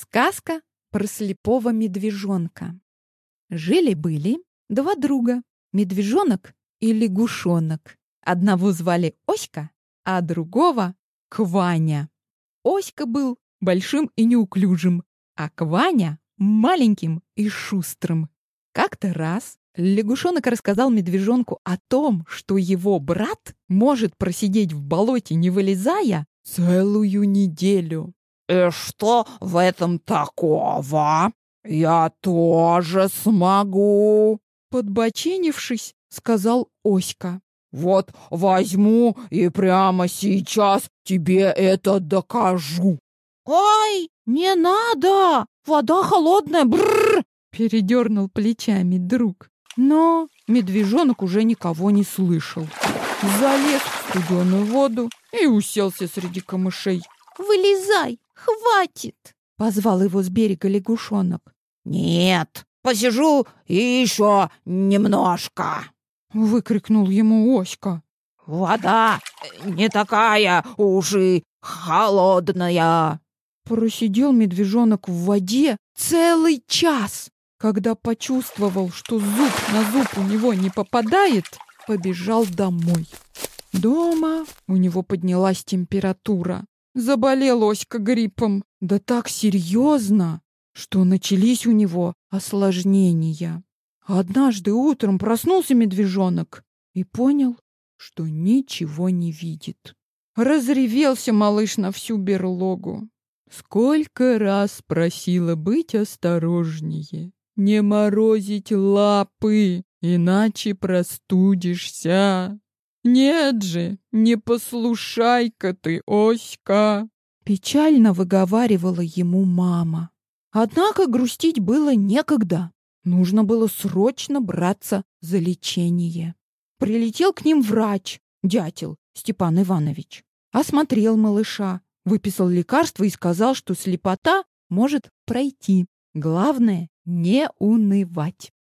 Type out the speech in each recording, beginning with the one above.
Сказка про слепого медвежонка. Жили-были два друга, медвежонок и лягушонок. Одного звали Оська, а другого — Кваня. Оська был большим и неуклюжим, а Кваня — маленьким и шустрым. Как-то раз лягушонок рассказал медвежонку о том, что его брат может просидеть в болоте, не вылезая, целую неделю. «И что в этом такого? Я тоже смогу!» Подбоченившись, сказал Оська. «Вот возьму и прямо сейчас тебе это докажу!» «Ай, не надо! Вода холодная! Бррр!» Передернул плечами друг. Но медвежонок уже никого не слышал. Залез в студеную воду и уселся среди камышей. «Вылезай! Хватит!» — позвал его с берега лягушонок. «Нет, посижу еще немножко!» — выкрикнул ему Оська. «Вода не такая уж и холодная!» Просидел медвежонок в воде целый час. Когда почувствовал, что зуб на зуб у него не попадает, побежал домой. Дома у него поднялась температура. Заболел Оська гриппом. Да так серьезно, что начались у него осложнения. Однажды утром проснулся медвежонок и понял, что ничего не видит. Разревелся малыш на всю берлогу. Сколько раз просила быть осторожнее, не морозить лапы, иначе простудишься. Нет же, не послушай-ка ты, Оська. Печально выговаривала ему мама. Однако грустить было некогда. Нужно было срочно браться за лечение. Прилетел к ним врач, дятел Степан Иванович. Осмотрел малыша, выписал лекарство и сказал, что слепота может пройти. Главное — не унывать.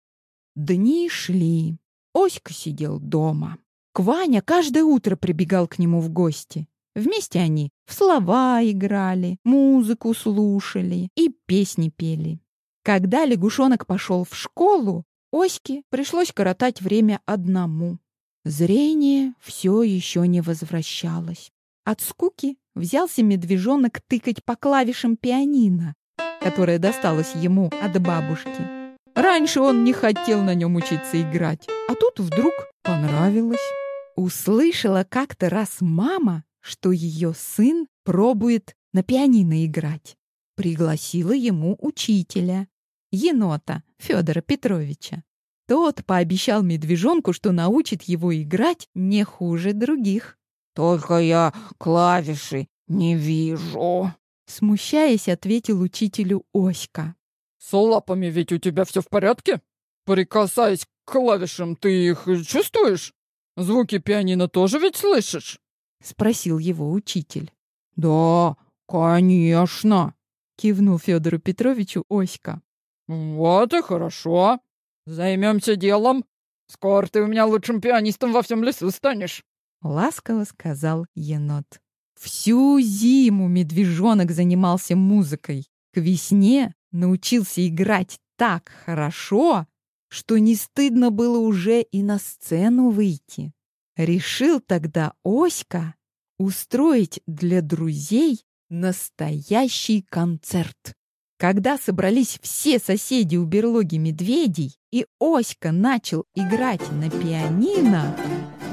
Дни шли. Оська сидел дома. Кваня каждое утро прибегал к нему в гости. Вместе они в слова играли, музыку слушали и песни пели. Когда лягушонок пошел в школу, Оське пришлось коротать время одному. Зрение все еще не возвращалось. От скуки взялся медвежонок тыкать по клавишам пианино, которое досталось ему от бабушки. Раньше он не хотел на нем учиться играть, а тут вдруг понравилось. Услышала как-то раз мама, что ее сын пробует на пианино играть. Пригласила ему учителя, енота Федора Петровича. Тот пообещал медвежонку, что научит его играть не хуже других. «Только я клавиши не вижу», — смущаясь, ответил учителю Оська. «С лапами ведь у тебя все в порядке? Прикасаясь к клавишам, ты их чувствуешь? Звуки пианино тоже ведь слышишь?» — спросил его учитель. «Да, конечно», — кивнул Федору Петровичу Оська. «Вот и хорошо. Займемся делом. Скоро ты у меня лучшим пианистом во всем лесу станешь», — ласково сказал енот. Всю зиму медвежонок занимался музыкой. К весне научился играть так хорошо, что не стыдно было уже и на сцену выйти. Решил тогда Оська устроить для друзей настоящий концерт. Когда собрались все соседи у берлоги медведей, и Оська начал играть на пианино,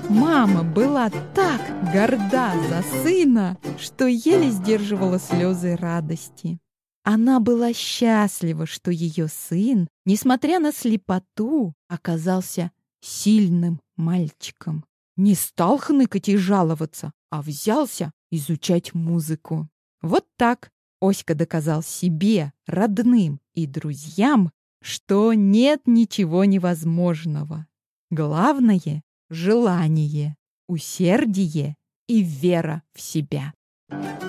мама была так горда за сына, что еле сдерживала слезы радости. Она была счастлива, что ее сын, несмотря на слепоту, оказался сильным мальчиком. Не стал хныкать и жаловаться, а взялся изучать музыку. Вот так Оська доказал себе, родным и друзьям, что нет ничего невозможного. Главное — желание, усердие и вера в себя. Thank you.